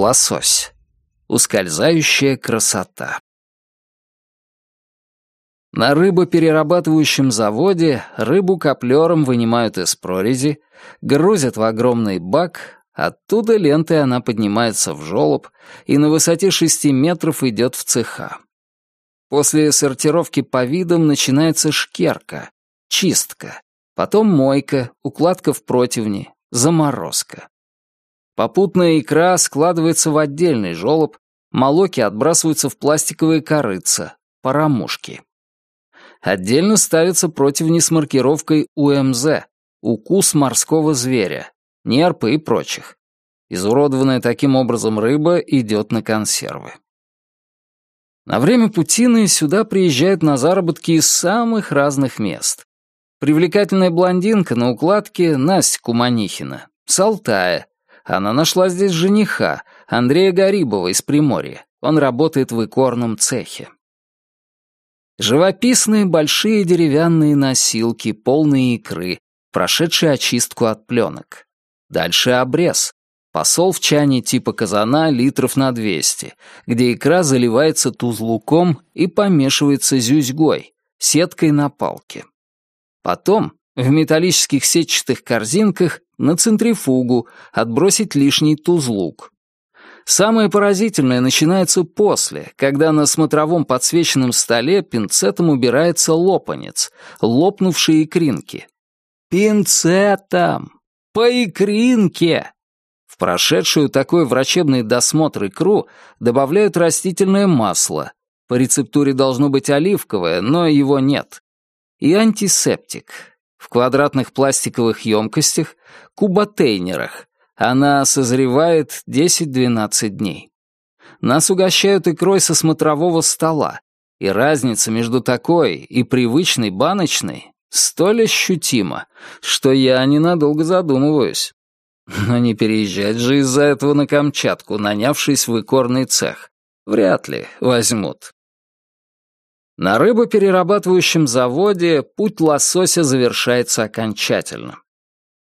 Лосось. Ускользающая красота. На рыбоперерабатывающем заводе рыбу коплером вынимают из прорези, грузят в огромный бак, оттуда лентой она поднимается в жёлоб и на высоте шести метров идет в цеха. После сортировки по видам начинается шкерка, чистка, потом мойка, укладка в противни, заморозка. Попутная икра складывается в отдельный жёлоб, молоки отбрасываются в пластиковые корыца, парамушки. Отдельно ставятся противни с маркировкой УМЗ — укус морского зверя, нерпы и прочих. Изуродованная таким образом рыба идет на консервы. На время путины сюда приезжают на заработки из самых разных мест. Привлекательная блондинка на укладке Настя Куманихина, с Алтая. Она нашла здесь жениха, Андрея Гарибова из Приморья. Он работает в икорном цехе. Живописные большие деревянные носилки, полные икры, прошедшие очистку от пленок. Дальше обрез. Посол в чане типа казана литров на 200, где икра заливается тузлуком и помешивается зюзьгой, сеткой на палке. Потом в металлических сетчатых корзинках на центрифугу отбросить лишний тузлук. Самое поразительное начинается после, когда на смотровом подсвеченном столе пинцетом убирается лопанец, лопнувшие икринки. Пинцетом! По икринке! В прошедшую такой врачебный досмотр икру добавляют растительное масло. По рецептуре должно быть оливковое, но его нет. И антисептик. В квадратных пластиковых емкостях, куботейнерах, она созревает 10-12 дней. Нас угощают икрой со смотрового стола, и разница между такой и привычной баночной столь ощутима, что я ненадолго задумываюсь. Но не переезжать же из-за этого на Камчатку, нанявшись в икорный цех. Вряд ли возьмут. На рыбоперерабатывающем заводе путь лосося завершается окончательно.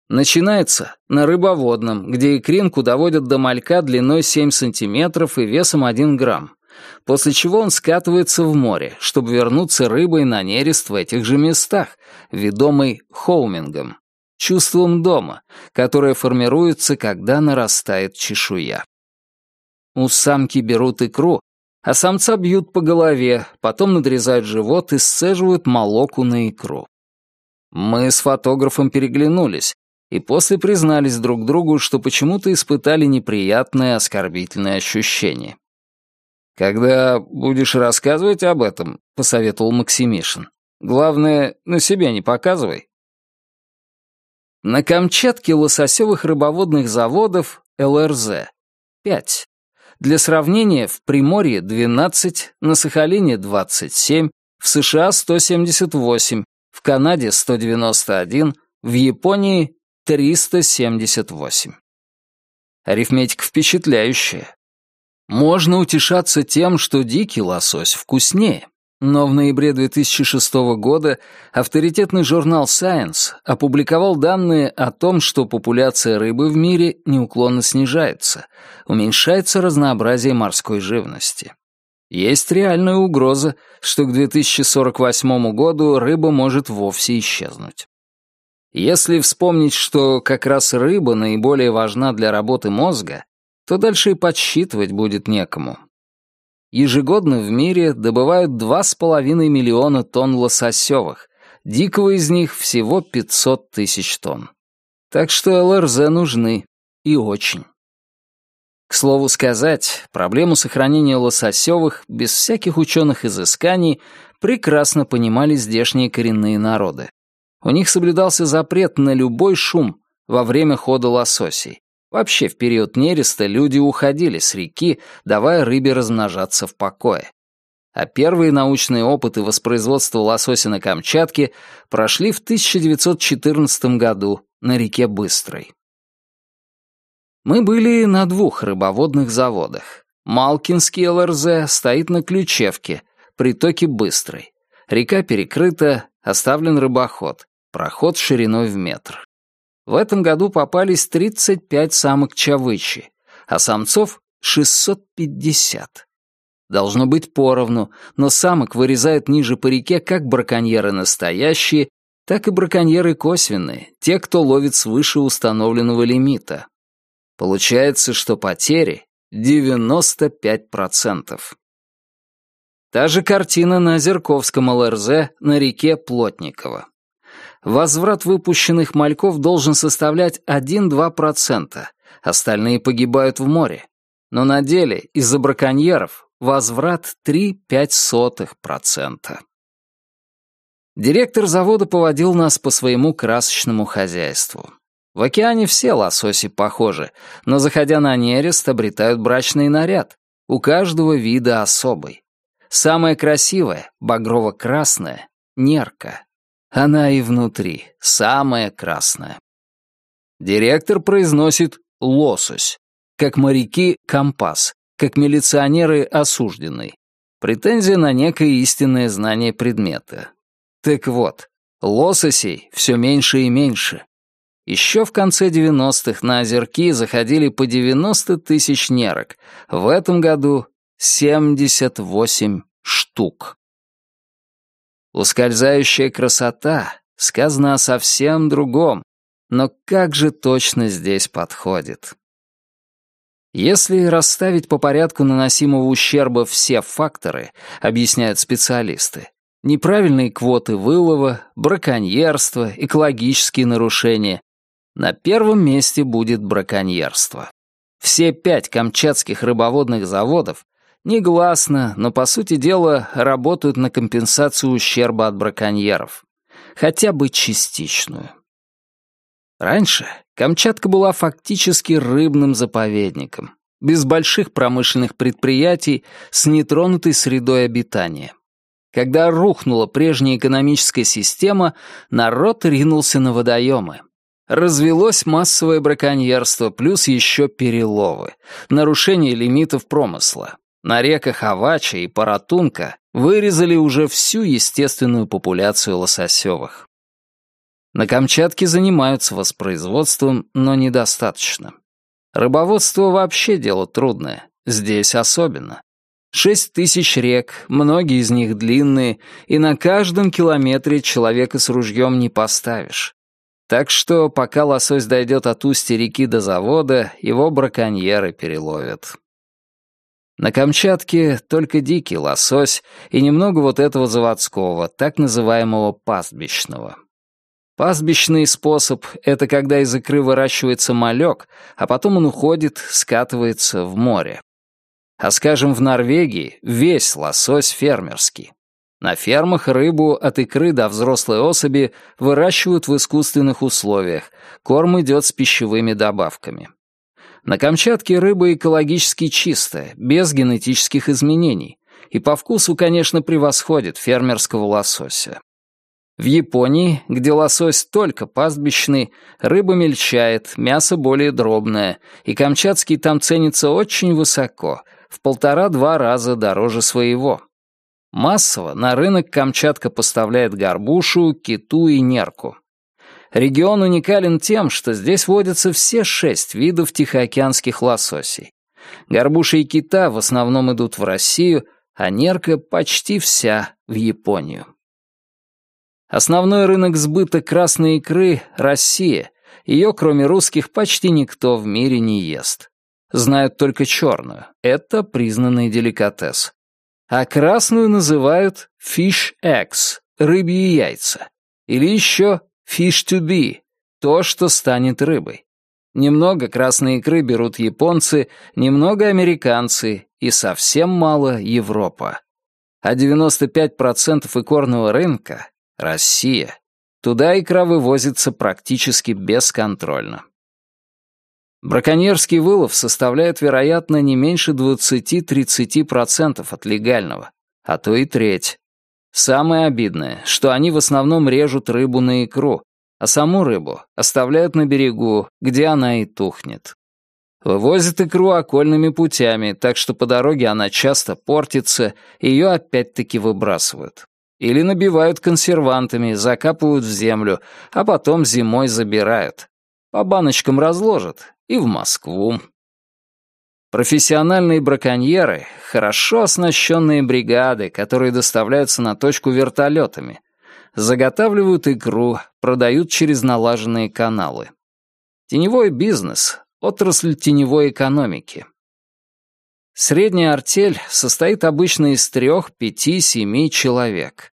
Начинается на рыбоводном, где икринку доводят до малька длиной 7 сантиметров и весом 1 грамм, после чего он скатывается в море, чтобы вернуться рыбой на нерест в этих же местах, ведомый хоумингом, чувством дома, которое формируется, когда нарастает чешуя. У самки берут икру, а самца бьют по голове, потом надрезают живот и сцеживают молоку на икру. Мы с фотографом переглянулись, и после признались друг другу, что почему-то испытали неприятное оскорбительное ощущение. «Когда будешь рассказывать об этом», — посоветовал Максимишин, «главное, на себя не показывай». На Камчатке лососевых рыбоводных заводов ЛРЗ — 5. Для сравнения, в Приморье — 12, на Сахалине — 27, в США — 178, в Канаде — 191, в Японии 378. Арифметика впечатляющая. Можно утешаться тем, что дикий лосось вкуснее. Но в ноябре 2006 года авторитетный журнал Science опубликовал данные о том, что популяция рыбы в мире неуклонно снижается, уменьшается разнообразие морской живности. Есть реальная угроза, что к 2048 году рыба может вовсе исчезнуть. Если вспомнить, что как раз рыба наиболее важна для работы мозга, то дальше и подсчитывать будет некому. Ежегодно в мире добывают 2,5 миллиона тонн лососевых, дикого из них всего 500 тысяч тонн. Так что ЛРЗ нужны, и очень. К слову сказать, проблему сохранения лососевых без всяких ученых изысканий прекрасно понимали здешние коренные народы. У них соблюдался запрет на любой шум во время хода лососей. Вообще, в период нереста люди уходили с реки, давая рыбе размножаться в покое. А первые научные опыты воспроизводства лосося на Камчатке прошли в 1914 году на реке Быстрой. Мы были на двух рыбоводных заводах. Малкинский ЛРЗ стоит на Ключевке, притоке Быстрой. Река перекрыта, оставлен рыбоход, проход шириной в метр. В этом году попались 35 самок чавычи, а самцов 650. Должно быть поровну, но самок вырезают ниже по реке как браконьеры настоящие, так и браконьеры косвенные, те, кто ловит свыше установленного лимита. Получается, что потери 95%. Та же картина на Озерковском ЛРЗ на реке Плотниково. Возврат выпущенных мальков должен составлять 1-2%, остальные погибают в море. Но на деле из-за браконьеров возврат 3-5%. Директор завода поводил нас по своему красочному хозяйству. В океане все лососи похожи, но, заходя на нерест, обретают брачный наряд. У каждого вида особый. Самая красивая, багрово-красная, нерка. Она и внутри, самая красная. Директор произносит «лосось», как моряки — «компас», как милиционеры — «осужденный». Претензия на некое истинное знание предмета. Так вот, лососей все меньше и меньше. Еще в конце 90-х на озерки заходили по 90 тысяч нерок. В этом году 78 штук. Ускользающая красота сказано о совсем другом, но как же точно здесь подходит. Если расставить по порядку наносимого ущерба все факторы, объясняют специалисты, неправильные квоты вылова, браконьерство, экологические нарушения. На первом месте будет браконьерство. Все пять камчатских рыбоводных заводов негласно, но по сути дела работают на компенсацию ущерба от браконьеров. Хотя бы частичную. Раньше Камчатка была фактически рыбным заповедником, без больших промышленных предприятий, с нетронутой средой обитания. Когда рухнула прежняя экономическая система, народ ринулся на водоемы. Развелось массовое браконьерство, плюс еще переловы, нарушение лимитов промысла. На реках Авача и Паратунка вырезали уже всю естественную популяцию лососевых. На Камчатке занимаются воспроизводством, но недостаточно. Рыбоводство вообще дело трудное, здесь особенно. Шесть тысяч рек, многие из них длинные, и на каждом километре человека с ружьем не поставишь. Так что, пока лосось дойдет от устья реки до завода, его браконьеры переловят. На Камчатке только дикий лосось и немного вот этого заводского, так называемого пастбищного. Пастбищный способ — это когда из икры выращивается малек, а потом он уходит, скатывается в море. А скажем, в Норвегии весь лосось фермерский. На фермах рыбу от икры до взрослой особи выращивают в искусственных условиях, корм идет с пищевыми добавками. На Камчатке рыба экологически чистая, без генетических изменений, и по вкусу, конечно, превосходит фермерского лосося. В Японии, где лосось только пастбищный, рыба мельчает, мясо более дробное, и камчатский там ценится очень высоко, в полтора-два раза дороже своего. Массово на рынок Камчатка поставляет горбушу, киту и нерку. Регион уникален тем, что здесь водятся все шесть видов тихоокеанских лососей. Горбуша и кита в основном идут в Россию, а нерка почти вся в Японию. Основной рынок сбыта красной икры — Россия. Ее, кроме русских, почти никто в мире не ест. Знают только черную. Это признанный деликатес. А красную называют fish eggs — рыбьи яйца. Или еще fish to be — то, что станет рыбой. Немного красной икры берут японцы, немного американцы и совсем мало Европа. А 95% икорного рынка — Россия. Туда икра вывозится практически бесконтрольно. Браконьерский вылов составляет, вероятно, не меньше 20-30% от легального, а то и треть. Самое обидное, что они в основном режут рыбу на икру, а саму рыбу оставляют на берегу, где она и тухнет. Вывозят икру окольными путями, так что по дороге она часто портится, и ее опять-таки выбрасывают. Или набивают консервантами, закапывают в землю, а потом зимой забирают. По баночкам разложат и в Москву. Профессиональные браконьеры — хорошо оснащенные бригады, которые доставляются на точку вертолетами. Заготавливают икру, продают через налаженные каналы. Теневой бизнес — отрасль теневой экономики. Средняя артель состоит обычно из трех, пяти, семи человек.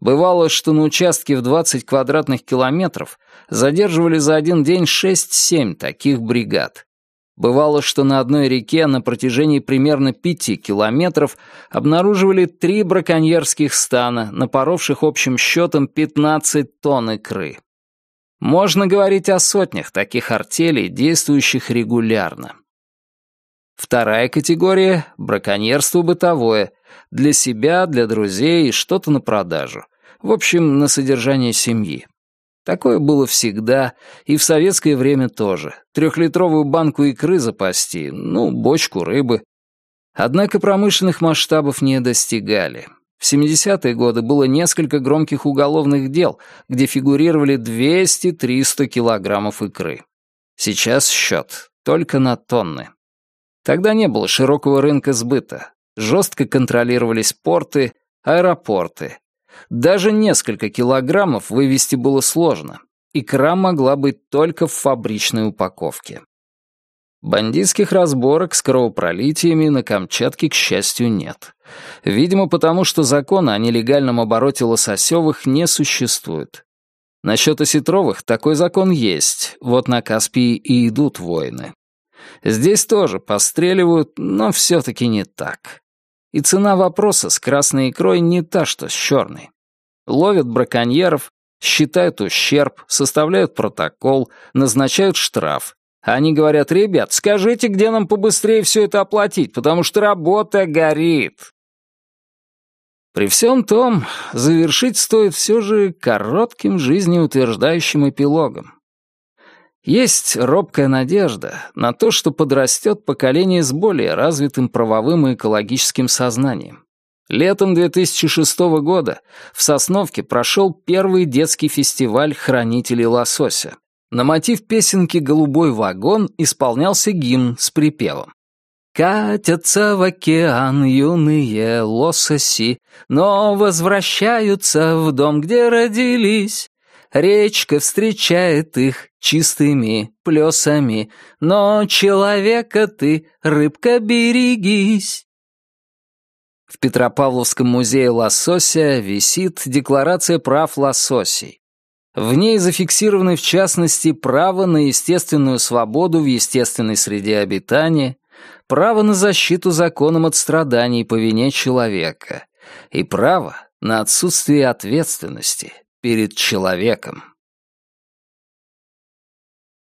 Бывало, что на участке в 20 квадратных километров задерживали за один день 6-7 таких бригад. Бывало, что на одной реке на протяжении примерно пяти километров обнаруживали три браконьерских стана, напоровших общим счетом 15 тонн икры. Можно говорить о сотнях таких артелей, действующих регулярно. Вторая категория — браконьерство бытовое, для себя, для друзей и что-то на продажу. В общем, на содержание семьи. Такое было всегда, и в советское время тоже. Трехлитровую банку икры запасти, ну, бочку рыбы. Однако промышленных масштабов не достигали. В 70-е годы было несколько громких уголовных дел, где фигурировали 200-300 килограммов икры. Сейчас счет только на тонны. Тогда не было широкого рынка сбыта. Жестко контролировались порты, аэропорты, даже несколько килограммов вывести было сложно. Икра могла быть только в фабричной упаковке. Бандитских разборок с кровопролитиями на Камчатке, к счастью, нет. Видимо, потому что закона о нелегальном обороте лососевых не существует. Насчет осетровых такой закон есть, вот на Каспии и идут войны. Здесь тоже постреливают, но все-таки не так. И цена вопроса с красной икрой не та, что с черной. Ловят браконьеров, считают ущерб, составляют протокол, назначают штраф. Они говорят, ребят, скажите, где нам побыстрее все это оплатить, потому что работа горит. При всем том, завершить стоит все же коротким жизнеутверждающим эпилогом. Есть робкая надежда на то, что подрастет поколение с более развитым правовым и экологическим сознанием. Летом 2006 года в Сосновке прошел первый детский фестиваль хранителей лосося. На мотив песенки «Голубой вагон» исполнялся гимн с припевом. Катятся в океан юные лососи, но возвращаются в дом, где родились. Речка встречает их чистыми плесами, но человека ты, рыбка, берегись. В Петропавловском музее лосося висит Декларация прав лососей. В ней зафиксированы, в частности, право на естественную свободу в естественной среде обитания, право на защиту законом от страданий по вине человека и право на отсутствие ответственности перед человеком.